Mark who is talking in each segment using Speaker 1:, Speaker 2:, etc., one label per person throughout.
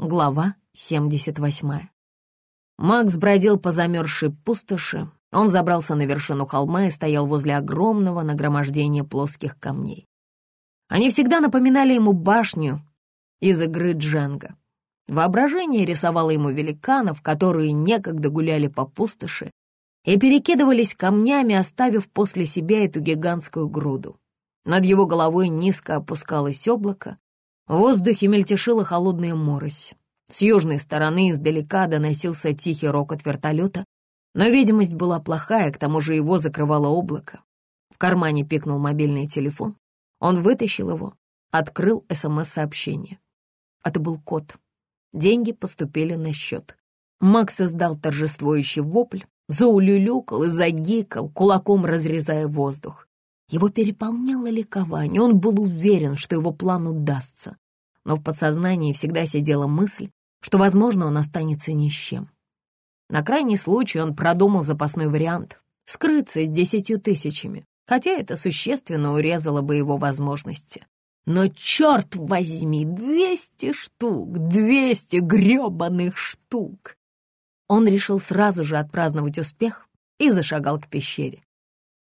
Speaker 1: Глава 78. Макс бродил по замерзшей пустоши. Он забрался на вершину холма и стоял возле огромного нагромождения плоских камней. Они всегда напоминали ему башню из игры Дженга. Воображение рисовало ему великанов, которые некогда гуляли по пустоши и перекидывались камнями, оставив после себя эту гигантскую груду. Над его головой низко опускалось облако, в воздухе мельтешила холодная морось. С южной стороны издалека доносился тихий рокот вертолета, но видимость была плохая, к тому же его закрывало облако. В кармане пикнул мобильный телефон. Он вытащил его, открыл СМС-сообщение. Это был код. Деньги поступили на счет. Макс издал торжествующий вопль, заулюлюкал и загикал, кулаком разрезая воздух. Его переполняло ликование, он был уверен, что его план удастся. Но в подсознании всегда сидела мысль, что, возможно, он останется ни с чем. На крайний случай он продумал запасной вариант — скрыться с десятью тысячами, хотя это существенно урезало бы его возможности. Но, черт возьми, двести штук, двести гребаных штук! Он решил сразу же отпраздновать успех и зашагал к пещере.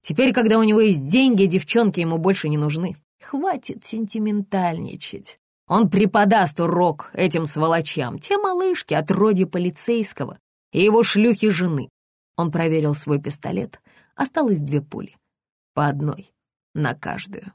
Speaker 1: Теперь, когда у него есть деньги, девчонки ему больше не нужны. Хватит сентиментальничать. Он преподаст урок этим сволочам, те малышки от роди полицейского и его шлюхи жены. Он проверил свой пистолет. Осталось две пули. По одной на каждую.